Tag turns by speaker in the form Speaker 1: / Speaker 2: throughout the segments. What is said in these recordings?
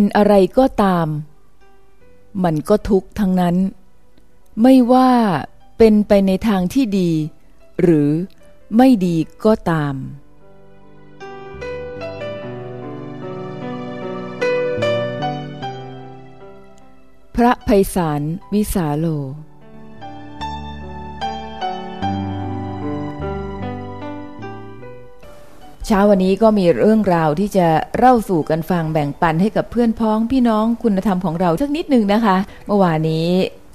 Speaker 1: เป็นอะไรก็ตาม มันก็ทุกข์ทั้งนั้น ไม่ว่าเป็นไปในทางที่ดี หรือไม่ดีก็ตาม พระไพศาลวิสาโล ช้าวันนี้ก็มีเรื่องราวที่จะเล่าสู่กันฟังแบ่งปันให้กับเพื่อนพ้องพี่น้องคุณธรรมของเราสักนิดนึงนะคะ เมื่อวานนี้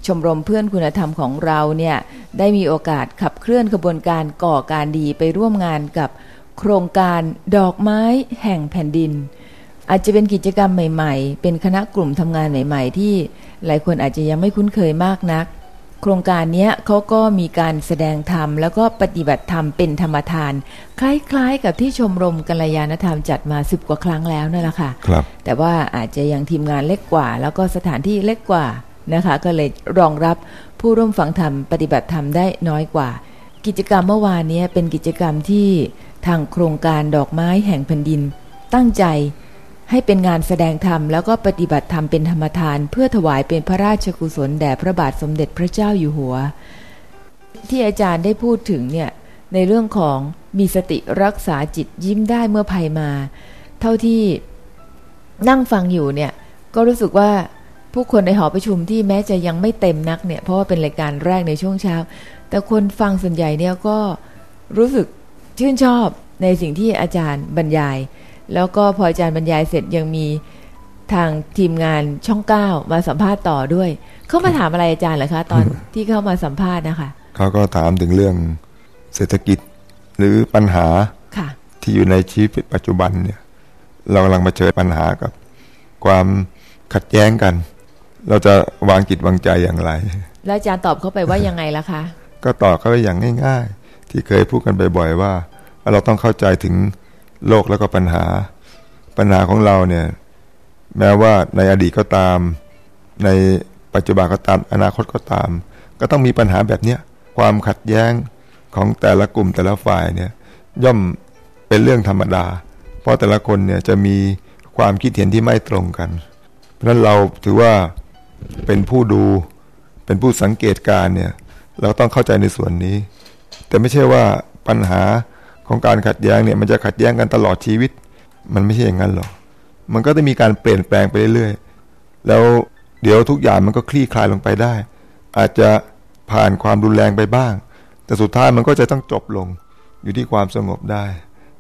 Speaker 1: ชมรมเพื่อนคุณธรรมของเราเนี่ยได้มีโอกาสขับเคลื่อนขบวนการก่อการดีไปร่วมงานกับโครงการดอกไม้แห่งแผ่นดิน อาจจะเป็นกิจกรรมใหม่ ๆ เป็นคณะกลุ่มทำงานใหม่ ๆ ที่หลายคนอาจจะยังไม่คุ้นเคยมากนัก โครงการนี้เขาก็มีการแสดงธรรม แล้วก็ปฏิบัติธรรมเป็นธรรมทาน คล้ายๆ กับที่ชมรมกัลยาณธรรมจัดมาสิบกว่าครั้งแล้วนั่นแหละค่ะ
Speaker 2: ครับ
Speaker 1: แต่ว่าอาจจะยังทีมงานเล็กกว่า แล้วก็สถานที่เล็กกว่านะคะ ก็เลยรองรับผู้ร่วมฟังธรรมปฏิบัติธรรมได้น้อยกว่า กิจกรรมเมื่อวานนี้เป็นกิจกรรมที่ทางโครงการดอกไม้แห่งแผ่นดิน ตั้งใจ ให้เป็นงานแสดงธรรมแล้วก็ปฏิบัติธรรมเป็นธรรมทาน เพื่อถวายเป็นพระราชกุศลแด่พระบาทสมเด็จพระเจ้าอยู่หัว ที่อาจารย์ได้พูดถึงเนี่ยในเรื่องของมีสติรักษาจิตยิ้มได้เมื่อภัยมา เท่าที่นั่งฟังอยู่เนี่ยก็รู้สึกว่าผู้คนในหอประชุมที่แม้จะยังไม่เต็มนักเนี่ยเพราะว่าเป็นรายการแรกในช่วงเช้า แต่คนฟังส่วนใหญ่เนี่ยก็รู้สึกชื่นชอบในสิ่งที่อาจารย์บรรยาย แล้วก็พออาจารย์บรรยายเสร็จยังมีทางทีมงานช่องเก้ามาสัมภาษณ์ต่อด้วย เขามาถามอะไรอาจารย์เหรอคะ ตอนที่เข้ามาสัมภาษณ์นะคะ
Speaker 2: เขาก็ถามถึงเรื่องเศรษฐกิจหรือปัญหา
Speaker 1: ค่ะ
Speaker 2: ที่อยู่ในชีวิตปัจจุบันเนี่ย เรากำลังมาเจอปัญหากับ ความขัดแย้งกัน เราจะวางจิตวางใจอย่างไร
Speaker 1: แล้วอาจารย์ตอบเขาไปว่ายังไงล่ะคะ
Speaker 2: ก็ตอบเขาไปอย่างง่าย ๆ ที่เคยพูดกันบ่อยๆว่า เราต้องเข้าใจถึง โลกแล้วก็ปัญหา ปัญหาของเราเนี่ยแม้ว่าในอดีตก็ตาม ในปัจจุบันก็ตาม อนาคตก็ตาม ก็ต้องมีปัญหาแบบเนี้ยความขัดแย้งของแต่ละกลุ่มแต่ละฝ่ายเนี่ยย่อมเป็นเรื่องธรรมดา เพราะแต่ละคนเนี่ยจะมีความคิดเห็นที่ไม่ตรงกัน เพราะฉะนั้นเราถือว่าเป็นผู้ดูเป็นผู้สังเกตการ์เนี่ยเราต้องเข้าใจในส่วนนี้ แต่ไม่ใช่ว่าปัญหา ของการขัดแย้งเนี่ยมันจะขัดแย้งกันตลอดชีวิต มันไม่ใช่อย่างนั้นหรอก มันก็จะมีการเปลี่ยนแปลงไปเรื่อยๆ แล้วเดี๋ยวทุกอย่างมันก็คลี่คลายลงไปได้ อาจจะผ่านความรุนแรงไปบ้าง แต่สุดท้ายมันก็จะต้องจบลงอยู่ที่ความสงบได้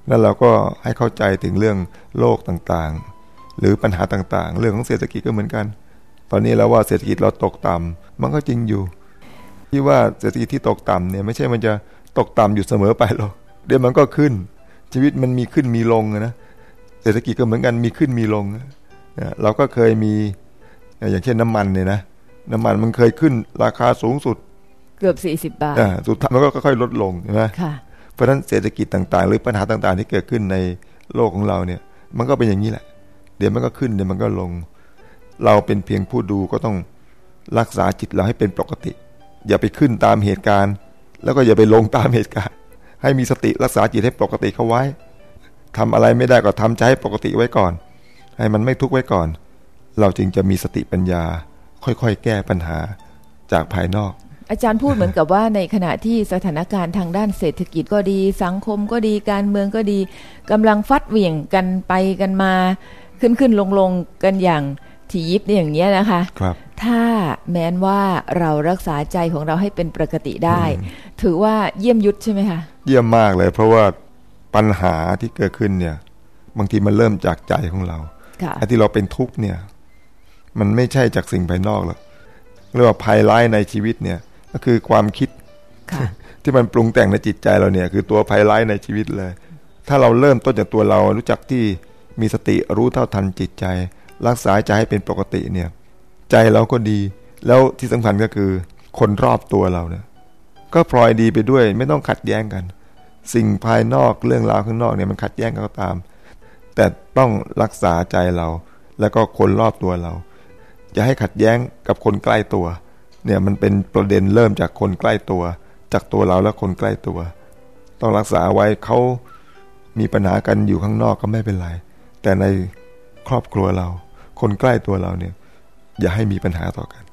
Speaker 2: นั่นเราก็ให้เข้าใจถึงเรื่องโลกต่างๆ หรือปัญหาต่างๆ เรื่องของเศรษฐกิจก็เหมือนกัน ตอนนี้เราว่าเศรษฐกิจเราตกต่ำมันก็จริงอยู่ ที่ว่าเศรษฐกิจที่ตกต่ำเนี่ยไม่ใช่มันจะตกต่ำอยู่เสมอไปหรอก เดี๋ยวมันก็ขึ้น ชีวิตมันมีขึ้นมีลงนะเศรษฐกิจก็เหมือนกันมีขึ้นมีลงนะเราก็เคยมีอย่างเช่นน้ำมันเนี่ยนะน้ำมันมันเคยขึ้นราคาสูงสุด
Speaker 1: เกือบสี่สิบบาท
Speaker 2: อ่าสุดท้ายมันก็ค่อยๆลดลงใช่ไหม
Speaker 1: ค่ะ
Speaker 2: เพราะฉะนั้นเศรษฐกิจต่างๆ หรือปัญหาต่างๆ ที่เกิดขึ้นในโลกของเราเนี่ย มันก็เป็นอย่างนี้แหละ เดี๋ยวมันก็ขึ้นเดี๋ยวมันก็ลง เราเป็นเพียงผู้ดูก็ต้องรักษาจิตเราให้เป็นปกติ อย่าไปขึ้นตามเหตุการณ์ แล้วก็อย่าไปลงตามเหตุการณ์ ให้มีสติรักษาจิตให้ปกติเข้าไว้ทำอะไรไม่ได้ก็ทำใจให้ปกติไว้ก่อน ให้มันไม่ทุกข์ไว้ก่อน เราจึงจะมีสติปัญญา ค่อยๆ แก้ปัญหาจากภายนอก
Speaker 1: อาจารย์พูดเหมือนกับว่าในขณะที่สถานการณ์ทางด้านเศรษฐกิจก็ดี สังคมก็ดีการเมืองก็ดีกำลังฟัดเหวี่ยงกันไปกันมา ขึ้นขึ้นลงลงกันอย่าง ถี่ยิบเนี่ยอย่างเงี้ยนะคะ
Speaker 2: ครับ
Speaker 1: ถ้าแม้นว่าเรารักษาใจของเราให้เป็นปกติได้ ถือว่าเยี่ยมยุทธใช่ไหมคะ
Speaker 2: เยี่ยมมากเลย เพราะว่าปัญหาที่เกิดขึ้นเนี่ย บางทีมันเริ่มจากใจของเรา
Speaker 1: ค่ะ
Speaker 2: ไอ้ที่เราเป็นทุกข์เนี่ย มันไม่ใช่จากสิ่งภายนอกหรอกเรียกว่าภัยร้ายในชีวิตเนี่ย ก็คือความคิด
Speaker 1: ค่ะ
Speaker 2: ที่มันปรุงแต่งในจิตใจเราเนี่ย คือตัวภัยร้ายในชีวิตเลย ถ้าเราเริ่มต้นจากตัวเรารู้จักที่มีสติรู้เท่าทันจิตใจ รักษาใจให้เป็นปกติเนี่ย ใจเราก็ดี แล้วที่สำคัญก็คือ คนรอบตัวเราเนี่ยก็พลอยดีไปด้วยไม่ต้องขัดแย้งกัน สิ่งภายนอกเรื่องราวข้างนอกเนี่ยมันขัดแย้งกันก็ตาม แต่ต้องรักษาใจเรา แล้วก็คนรอบตัวเราจะให้ขัดแย้งกับคนใกล้ตัว เนี่ยมันเป็นประเด็นเริ่มจากคนใกล้ตัว จากตัวเราและคนใกล้ตัว ต้องรักษาไว้เขามีปัญหากันอยู่ข้างนอกก็ไม่เป็นไร แต่ในครอบครัวเรา คนใกล้ตัวเราเนี่ย อย่าให้มีปัญหาต่อกัน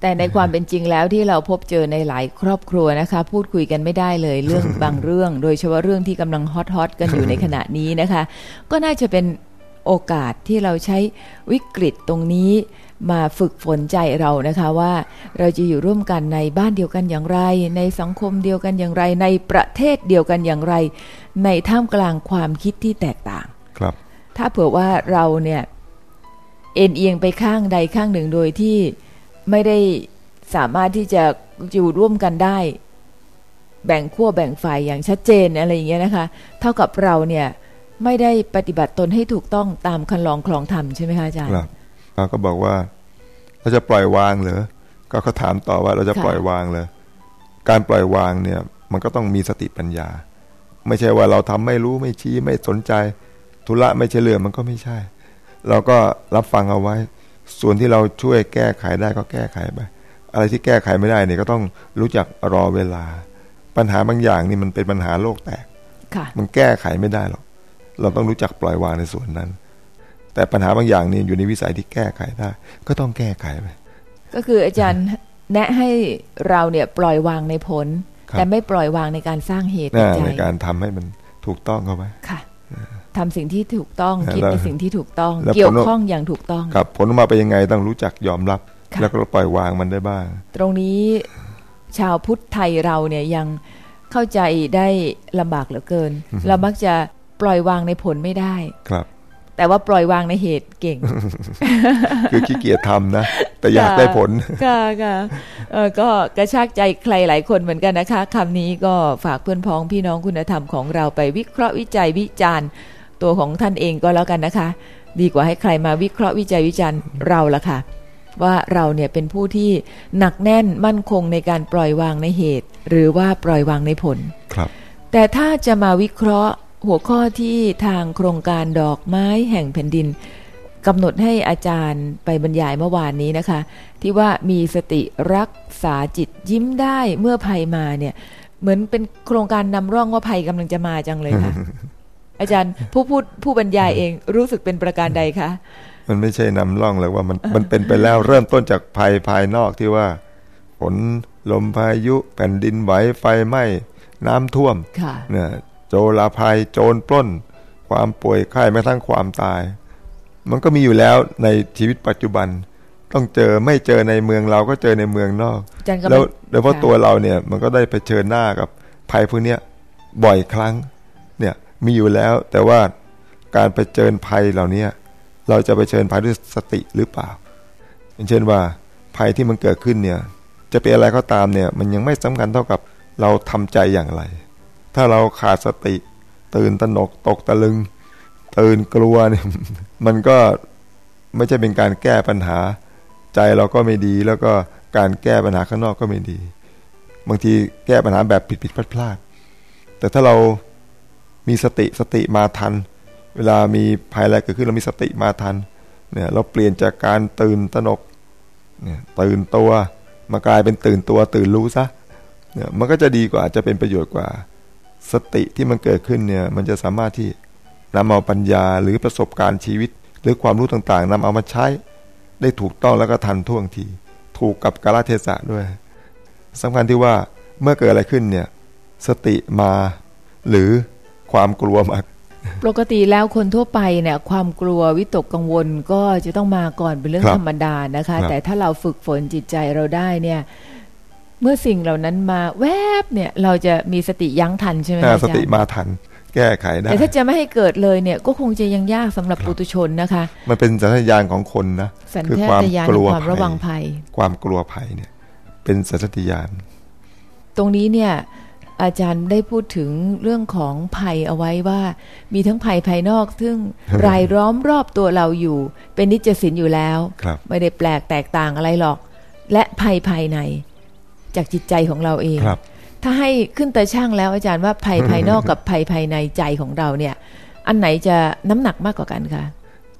Speaker 1: แต่ในความเป็นจริงแล้วที่เราพบเจอในหลายครอบครัวนะคะ พูดคุยกันไม่ได้เลยเรื่องบางเรื่อง โดยเฉพาะเรื่องที่กำลังฮอตฮอตกันอยู่ในขณะนี้นะคะ ก็น่าจะเป็นโอกาสที่เราใช้วิกฤตตรงนี้มาฝึกฝนใจเรานะคะว่าเราจะอยู่ร่วมกันในบ้านเดียวกันอย่างไร ในสังคมเดียวกันอย่างไร ในประเทศเดียวกันอย่างไร ในท่ามกลางความคิดที่แตกต่าง
Speaker 2: ครับ
Speaker 1: ถ้าเผื่อว่าเราเนี่ย เอ็นเอียงไปข้างใดข้างหนึ่งโดยที่ไม่ได้สามารถที่จะอยู่ร่วมกันได้ แบ่งขั้วแบ่งฝ่ายอย่างชัดเจนอะไรอย่างเงี้ยนะคะ เท่ากับเราเนี่ยไม่ได้ปฏิบัติตนให้ถูกต้องตามคันลองคลองธรรมใช่ไหมคะอาจารย์
Speaker 2: ครับเราก็บอกว่าเราจะปล่อยวางเหรอก็เขาถามต่อว่าเราจะปล่อยวางเลยการปล่อยวางเนี่ย มันก็ต้องมีสติปัญญา ไม่ใช่ว่าเราทำไม่รู้ไม่ชี้ไม่สนใจ ธุระไม่ใช่เรื่องมันก็ไม่ใช่ เราก็รับฟังเอาไว้ ส่วนที่เราช่วยแก้ไขได้ก็แก้ไขไปอะไรที่แก้ไขไม่ได้เนี่ยก็ต้องรู้จักรอเวลา ปัญหาบางอย่างนี่มันเป็นปัญหาโลกแตก
Speaker 1: ค่ะ
Speaker 2: มันแก้ไขไม่ได้หรอกเราต้องรู้จักปล่อยวางในส่วนนั้น แต่ปัญหาบางอย่างนี่อยู่ในวิสัยที่แก้ไขได้ ก็ต้องแก้ไขไป
Speaker 1: ก็คืออาจารย์แนะให้เราเนี่ยปล่อยวางในผล
Speaker 2: ครับ
Speaker 1: แต่ไม่ปล่อยวางในการสร้างเหตุ
Speaker 2: นะ
Speaker 1: ใจ
Speaker 2: ในการทำให้มันถูกต้องเข้าไป
Speaker 1: ค่ะ ทำสิ่งที่ถูกต้อง
Speaker 2: แล้ว
Speaker 1: คิดในสิ่งที่ถูกต้อง
Speaker 2: แล้ว
Speaker 1: เกี่ยว
Speaker 2: ผล
Speaker 1: ข้องอย่างถูกต้อง
Speaker 2: ครับผลออกมาเป็นยังไงต้องรู้จักยอมรับ
Speaker 1: ค่ะ
Speaker 2: แล้วก็ปล่อยวางมันได้บ้าง
Speaker 1: ตรงนี้ชาวพุทธไทยเราเนี่ยยังเข้าใจได้ลำบากเหลือเกิน เรามักจะปล่อยวางในผลไม่ได้
Speaker 2: ครับ
Speaker 1: แต่ว่าปล่อยวางในเหตุเก่ง
Speaker 2: คือขี้เกียจทำนะ แต่อยากได้ผล
Speaker 1: ค่ะค่ะเออก็กระชากใจใครหลายคนเหมือนกันนะคะคำนี้ก็ฝากเพื่อนพ้องพี่น้องคุณธรรมของเราไปวิเคราะห์วิจัยวิจารณ์ ตัวของท่านเองก็แล้วกันนะคะ ดีกว่าให้ใครมาวิเคราะห์วิจัยวิจารณ์เราละค่ะ ว่าเราเนี่ยเป็นผู้ที่หนักแน่นมั่นคงในการปล่อยวางในเหตุ หรือว่าปล่อยวางในผล
Speaker 2: ครับ
Speaker 1: แต่ถ้าจะมาวิเคราะห์หัวข้อที่ทางโครงการดอกไม้แห่งแผ่นดินกำหนดให้อาจารย์ไปบรรยายเมื่อวานนี้นะคะ ที่ว่ามีสติรักษาจิตยิ้มได้เมื่อภัยมาเนี่ย เหมือนเป็นโครงการนำร่องว่าภัยกำลังจะมาจังเลยค่ะ อาจารย์ผู้พูดผู้บรรยายเองรู้สึกเป็นประการใดคะ
Speaker 2: มันไม่ใช่นำร่องหรอกว่ามันมันเป็นไปแล้วเริ่มต้นจากภัยภายนอกที่ว่าฝนลมพายุ แผ่นดินไหวไฟไหม้น้ำท่วม
Speaker 1: ค่ะ
Speaker 2: เนี่ยโจรภัยโจรปล้น ความป่วยไข้แม้ทั้งความตาย มันก็มีอยู่แล้วในชีวิตปัจจุบัน ต้องเจอไม่เจอในเมืองเราก็เจอในเมืองนอก
Speaker 1: อาจารย์กำลัง
Speaker 2: แล้วโดยเฉพาะ
Speaker 1: ค่ะ
Speaker 2: ตัวเราเนี่ยมันก็ได้เผชิญหน้ากับภัยพวกเนี้ยบ่อยครั้งเนี่ย มีอยู่แล้ว แต่ว่าการเผชิญภัยเหล่านี้เราจะเผชิญภัยด้วยสติหรือเปล่าอย่างเช่นว่าภัยที่มันเกิดขึ้นเนี่ยจะเป็นอะไรก็ตามเนี่ยมันยังไม่สำคัญเท่ากับเราทำใจอย่างไร ถ้าเราขาดสติ ตื่นตระหนกตกตะลึง ตื่นกลัวเนี่ยมันก็ไม่ใช่เป็นการแก้ปัญหา ใจเราก็ไม่ดี แล้วก็การแก้ปัญหาข้างนอกก็ไม่ดี บางทีแก้ปัญหาแบบผิดผิดพลาดพลาดแต่ถ้าเรา มีสติสติมาทัน เวลามีภัยอะไรเกิดขึ้นเรามีสติมาทันเนี่ยเราเปลี่ยนจากการตื่นตระหนกเนี่ยตื่นตัวมากลายเป็นตื่นตัวตื่นรู้ซะเนี่ยมันก็จะดีกว่าจะเป็นประโยชน์กว่า สติที่มันเกิดขึ้นเนี่ยมันจะสามารถที่นำเอาปัญญาหรือประสบการณ์ชีวิต หรือความรู้ต่างๆนำเอามาใช้ ได้ถูกต้องแล้วก็ทันท่วงที ถูกกับกาลเทศะด้วยสำคัญที่ว่าเมื่อเกิดอะไรขึ้นเนี่ยสติมาหรือ ความกลัวมา
Speaker 1: ปกติแล้วคนทั่วไปเนี่ยความกลัววิตกกังวลก็จะต้องมาก่อนเป็นเรื่อง
Speaker 2: ครับ
Speaker 1: ธรรมดานะคะ
Speaker 2: ครับ
Speaker 1: แต่ถ้าเราฝึกฝนจิตใจเราได้เนี่ย เมื่อสิ่งเหล่านั้นมาแวบเนี่ยเราจะมีสติยั้งทันใช่ไหม
Speaker 2: อ่า
Speaker 1: คะอา
Speaker 2: ส
Speaker 1: จาร
Speaker 2: ติ
Speaker 1: ย์
Speaker 2: มาทัน แก้ไขได้
Speaker 1: แต่ถ้าจะไม่ให้เกิดเลยเนี่ย ก็คงจะยังยากสำหรับปุตุชนนะคะ
Speaker 2: มันเป็นสัญชาตญาณของคนนะ
Speaker 1: สัญ
Speaker 2: คือ
Speaker 1: ชา
Speaker 2: ความ
Speaker 1: ตญาณ
Speaker 2: กลัว
Speaker 1: ความระวังภัย
Speaker 2: ความกลัวภัยเนี่ย เป็นสัญชาตญาณ
Speaker 1: ตรงนี้เนี่ย อาจารย์ได้พูดถึงเรื่องของภัยเอาไว้ว่า มีทั้งภัยภายนอก ซึ่งรายล้อมรอบตัวเราอยู่ เป็นนิจสินอยู่แล้ว
Speaker 2: ครับ
Speaker 1: ไม่ได้แปลกแตกต่างอะไรหรอก และภัยภายใน จากจิตใจของเราเอง
Speaker 2: ครับ
Speaker 1: ถ้าให้ขึ้นตาช่างแล้วอาจารย์ว่าภัยภายนอกกับภัยภายในใจของเราเนี่ย อันไหนจะน้ำหนักมากกว่ากันคะ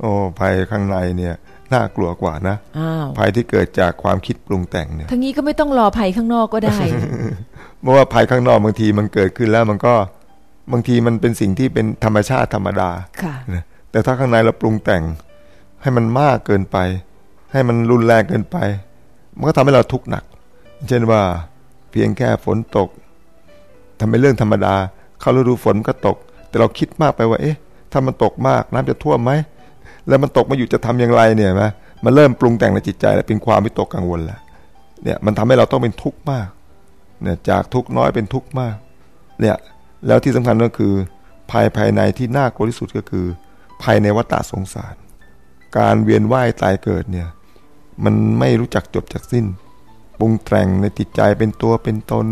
Speaker 2: โอ้ภัยข้างในเนี่ยน่ากลัวกว่านะ
Speaker 1: อ้าว
Speaker 2: ภัยที่เกิดจากความคิดปรุงแต่งเนี่ย
Speaker 1: ทั้งนี้ก็ไม่ต้องรอภัยข้างนอกก็ได้
Speaker 2: เพราะว่าภัยข้างนอกบางทีมันเกิดขึ้นแล้วมันก็บางทีมันเป็นสิ่งที่เป็นธรรมชาติธรรมดา
Speaker 1: ค่ะ
Speaker 2: นะแต่ถ้าข้างในเราปรุงแต่ง ให้มันมากเกินไป ให้มันรุนแรงเกินไป มันก็ทำให้เราทุกข์หนัก เช่นว่าเพียงแค่ฝนตกทำเป็นเรื่องธรรมดา เข้าฤดูฝนก็ตก แต่เราคิดมากไปว่า เอ๊ะ ถ้ามันตกมากน้ำจะท่วมไหม แล้วมันตกมาอยู่จะทำอย่างไรเนี่ยไหมมันเริ่มปรุงแต่งในจิตใจ แล้วเป็นความวิตกกังวลแล้วเนี่ยมันทำให้เราต้องเป็นทุกข์มาก เนี่ยจากทุกข์น้อยเป็นทุกข์มากเนี่ยแล้วที่สำคัญก็คือ ภายภายในที่น่ากลัวที่สุดก็คือ ภายในวัฏสงสาร การเวียนว่ายตายเกิดเนี่ยมันไม่รู้จักจบจากสิ้นปรุงแต่งในจิตใจเป็นตัวเป็นตน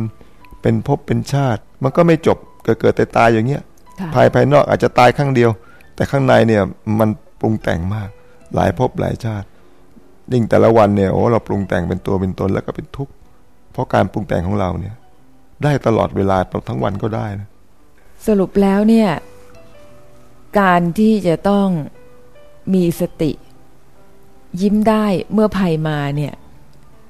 Speaker 2: เป็นภพเป็นชาติ มันก็ไม่จบเกิดเกิดแต่ตายอย่างเงี้ย
Speaker 1: ค่ะ
Speaker 2: ภายภายนอกอาจจะตายครั้งเดียว แต่ข้างในเนี่ยมันปรุงแต่งมาก หลายภพหลายชาติยิ่งแต่ละวันเนี่ยโอ้เราปรุงแต่งเป็นตัวเป็นตนแล้วก็เป็นทุกข์ เพราะการปรุงแต่งของเราเนี่ย ได้ตลอดเวลาทั้งวันก็ได้นะ
Speaker 1: สรุปแล้วเนี่ย การที่จะต้องมีสติ ยิ้มได้เมื่อภัยมาเนี่ย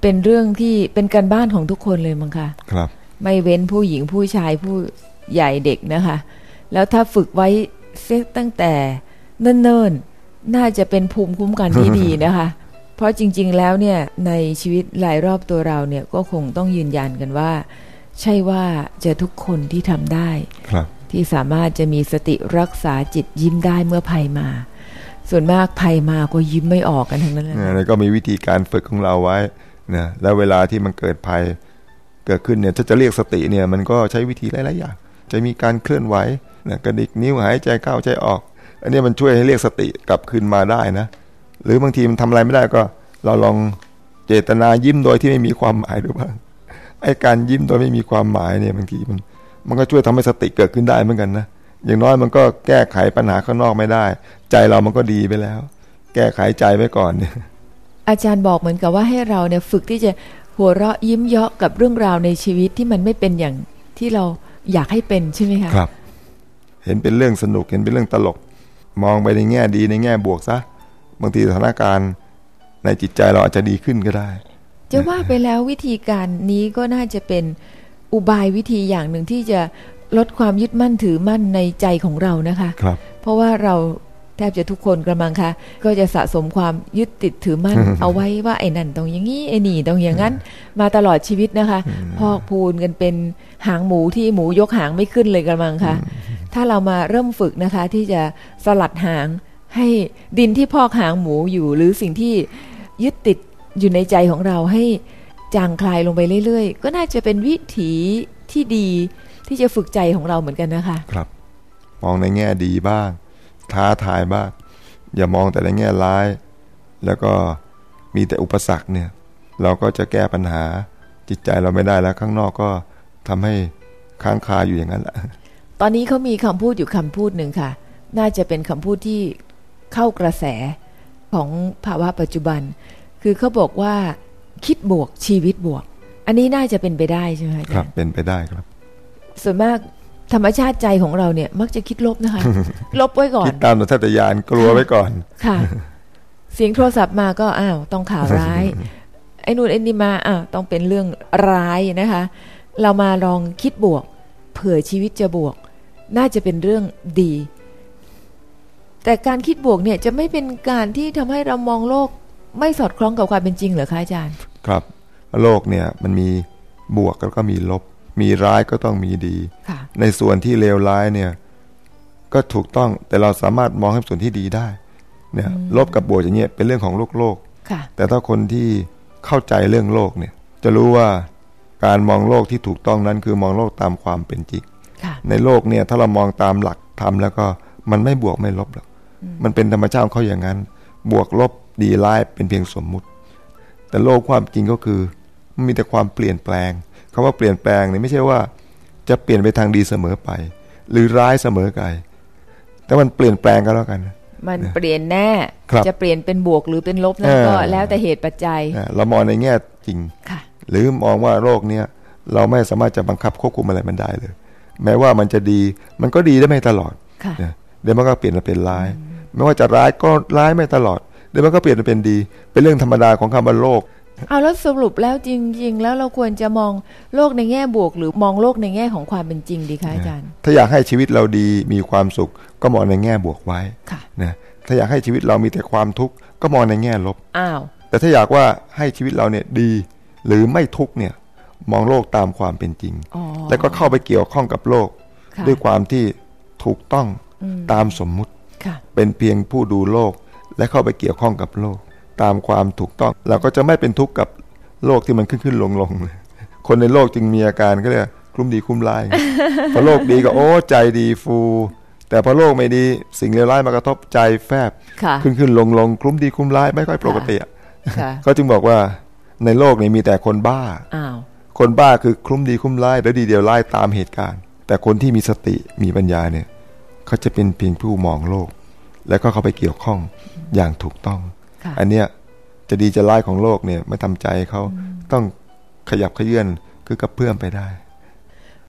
Speaker 1: เป็นเรื่องที่เป็นการบ้านของทุกคนเลยมั้งคะ
Speaker 2: ครับ
Speaker 1: ไม่เว้นผู้หญิงผู้ชายผู้ใหญ่เด็กนะคะ แล้วถ้าฝึกไว้เสียตั้งแต่เนิ่นๆ น่าจะเป็นภูมิคุ้มกันที่ดีนะคะ เพราะจริง ๆ แล้วเนี่ยในชีวิตหลายรอบตัวเราเนี่ยก็คงต้องยืนยันกันว่า ใช่ว่าจะทุกคนที่ทำได้
Speaker 2: ครับ
Speaker 1: ที่สามารถจะมีสติรักษาจิตยิ้มได้เมื่อภัยมา ส่วนมากภัยมาก็ยิ้มไม่ออกกันทั้งนั้นเลย
Speaker 2: เนี่ยแล้วก็มีวิธีการฝึกของเราไว้นะแล้วเวลาที่มันเกิดภัยเกิดขึ้นเนี่ยถ้าจะเรียกสติเนี่ยมันก็ใช้วิธีหลายๆอย่างจะมีการเคลื่อนไหวนะกระดิกนิ้วหายใจเข้าใจออก อันนี้มันช่วยให้เรียกสติกลับคืนมาได้นะ หรือบางทีมันทำอะไรไม่ได้ก็ เราลองเจตนายิ้มโดยที่ไม่มีความหมายดูบ้างไอ้การยิ้มโดยไม่มีความหมายเนี่ยบางทีมันมันก็ช่วยทำให้สติเกิดขึ้นได้เหมือนกันนะอย่างน้อยมันก็แก้ไขปัญหาข้างนอกไม่ได้ ใจเรามันก็ดีไปแล้ว แก้ไขใจไว้ก่อนเนี่ย
Speaker 1: อาจารย์บอกเหมือนกับว่าให้เราเนี่ยฝึกที่จะหัวเราะยิ้มเยาะกับเรื่องราวในชีวิตที่มันไม่เป็นอย่างที่เราอยากให้เป็นใช่ไหมคะ
Speaker 2: ครับ เห็นเป็นเรื่องสนุกเห็นเป็นเรื่องตลก มองไปในแง่ดีในแง่บวกซะ บางทีสถานการณ์ในจิตใจเราอาจจะดีขึ้นก็ได้
Speaker 1: จะว่าไปแล้ววิธีการนี้ก็น่าจะเป็นอุบายวิธีอย่างหนึ่งที่จะลดความยึดมั่นถือมั่นในใจของเรานะคะ
Speaker 2: ครับ
Speaker 1: เพราะว่าเราแทบจะทุกคนกระมังคะก็จะสะสมความยึดติดถือมั่น เอาไว้ว่าไอ้นั่นต้องอย่างนี้ไอ้นี่ต้องอย่างนั้น มาตลอดชีวิตนะคะ พอกพูนกันเป็นหางหมูที่หมูยกหางไม่ขึ้นเลยกระมังคะถ้าเรามาเริ่มฝึกนะคะที่จะสลัดหาง ให้ดินที่พอกหางหมูอยู่หรือสิ่งที่ยึดติดอยู่ในใจของเราให้จางคลายลงไปเรื่อยๆ ก็น่าจะเป็นวิถีที่ดีที่จะฝึกใจของเราเหมือนกันนะคะ
Speaker 2: ครับมองในแง่ดีบ้าง ท้าทายบ้าง อย่ามองแต่ในแง่ร้าย แล้วก็มีแต่อุปสรรคเนี่ยเราก็จะแก้ปัญหาจิตใจเราไม่ได้แล้วข้างนอกก็ทำให้ค้างคาอยู่อย่างนั้นแหละ
Speaker 1: ตอนนี้เขามีคำพูดอยู่คำพูดหนึ่งค่ะ น่าจะเป็นคำพูดที่ เข้ากระแสของภาวะปัจจุบัน คือเขาบอกว่าคิดบวกชีวิตบวก อันนี้น่าจะเป็นไปได้ใช่ไหมคะอา
Speaker 2: ค
Speaker 1: จา
Speaker 2: รับ
Speaker 1: รย์
Speaker 2: เป็นไปได้ครับ
Speaker 1: ส่วนมากธรรมชาติใจของเราเนี่ย มักจะคิดลบนะคะ ลบไว้ก่อ
Speaker 2: คิ
Speaker 1: น
Speaker 2: ดตามสัญชาตญาณกลัวไว้ก่อน
Speaker 1: ค่ะ เสียงโทรศัพท์มาก็อ้าวต้องข่าวร้ายไอ้นู่นไอ้นี่มาอ้าวต้องเป็นเรื่องร้ายนะคะ เรามาลองคิดบวก เผื่อชีวิตจะบวก น่าจะเป็นเรื่องดี แต่การคิดบวกเนี่ยจะไม่เป็นการที่ทำให้เรามองโลกไม่สอดคล้องกับความเป็นจริงเหรอคะอาจารย์
Speaker 2: ครับ โลกเนี่ยมันมีบวกแล้วก็มีลบ มีร้ายก็ต้องมีดี
Speaker 1: ค่ะ
Speaker 2: ในส่วนที่เลวร้ายเนี่ยก็ถูกต้องแต่เราสามารถมองให้ส่วนที่ดีได้เนี่ยลบกับบวกอย่างเงี้ยเป็นเรื่องของโลกโลก
Speaker 1: ค่ะ
Speaker 2: แต่ถ้าคนที่เข้าใจเรื่องโลกเนี่ย จะรู้ว่าการมองโลกที่ถูกต้องนั้นคือมองโลกตามความเป็นจริง
Speaker 1: ค่ะ
Speaker 2: ในโลกเนี่ยถ้าเรามองตามหลักธรรมแล้วก็มันไม่บวกไม่ลบหรอก มันเป็นธรรมชาติของเขาอย่างนั้น บวกลบดีร้ายเป็นเพียงสมมุติ แต่โลกความจริงก็คือมันมีแต่ความเปลี่ยนแปลงคำว่าเปลี่ยนแปลงเนี่ยไม่ใช่ว่า จะเปลี่ยนไปทางดีเสมอไป หรือร้ายเสมอไปแต่มันเปลี่ยนแปลงก็แล้วกัน
Speaker 1: มันเปลี่ยนแน่
Speaker 2: ครับ
Speaker 1: จะเปลี่ยนเป็นบวกหรือเป็นลบนั่น
Speaker 2: เออ
Speaker 1: ก็แล้วแต่เหตุปัจจัย
Speaker 2: นะเรามองในแง่จริง
Speaker 1: ค่ะ
Speaker 2: หรือมองว่าโรคเนี่ยเราไม่สามารถจะบังคับควบคุมอะไรมันได้เลย แม้ว่ามันจะดี มันก็ดีได้ไม่ตลอด
Speaker 1: ค่ะ
Speaker 2: นะเดี๋ยวมันก็เปลี่ยนมาเป็นร้าย ไม่ว่าจะร้ายก็ร้ายไม่ตลอดเดี๋ยวมันก็เปลี่ยนมาเป็นดี เป็นเรื่องธรรมดาของคำว่าโลก
Speaker 1: เอาแล้วสรุปแล้วจริง ๆ แล้วเราควรจะมองโลกในแง่บวก หรือมองโลกในแง่ของความเป็นจริงดีคะอาจารย์
Speaker 2: ถ้าอยากให้ชีวิตเราดีมีความสุข ก็มองในแง่บวกไว้
Speaker 1: ค่ะ
Speaker 2: นะถ้าอยากให้ชีวิตเรามีแต่ความทุกข์ก็มองในแง่ลบ
Speaker 1: อ้าว
Speaker 2: แต่ถ้าอยากว่าให้ชีวิตเราเนี่ยดี หรือไม่ทุกข์เนี่ยมองโลกตามความเป็นจริง
Speaker 1: อ๋อ
Speaker 2: แล้วก็เข้าไปเกี่ยวข้องกับโลก
Speaker 1: ค่ะ
Speaker 2: ด้วยความที่ถูกต้องตามสมมุติ
Speaker 1: ค่ะ
Speaker 2: เป็นเพียงผู้ดูโลกและเข้าไปเกี่ยวข้องกับโลก ตามความถูกต้อง เราก็จะไม่เป็นทุกข์กับโลกที่มันขึ้นขึ้นลงลงเลยคนในโลกจึงมีอาการก็เรียกคลุ้มดีคลุ้มร้ายพอโลกดีก็โอ้ใจดีฟู แต่พอโลกไม่ดีสิ่งเลวร้ายมากระทบใจแฟบ
Speaker 1: ค่ะ
Speaker 2: ขึ้นขึ้นลงลงคลุ้มดีคลุ้มร้ายไม่ค่อยปกติอะ
Speaker 1: ค่ะ
Speaker 2: เขาจึงบอกว่าในโลกนี้มีแต่คนบ้า
Speaker 1: อ้าว
Speaker 2: คนบ้าคือคลุ้มดีคลุ้มร้ายแล้วดีเดียวร้ายตามเหตุการณ์ แต่คนที่มีสติมีปัญญาเนี่ย เขาจะเป็นเพียงผู้มองโลก แล้วก็เข้าไปเกี่ยวข้องอย่างถูกต้อง
Speaker 1: ค่ะ
Speaker 2: อันเนี้ยจะดีจะร้ายของโลกเนี่ยไม่ทำใจเขาต้องขยับขยื่นคือกระเพื่อมไปได้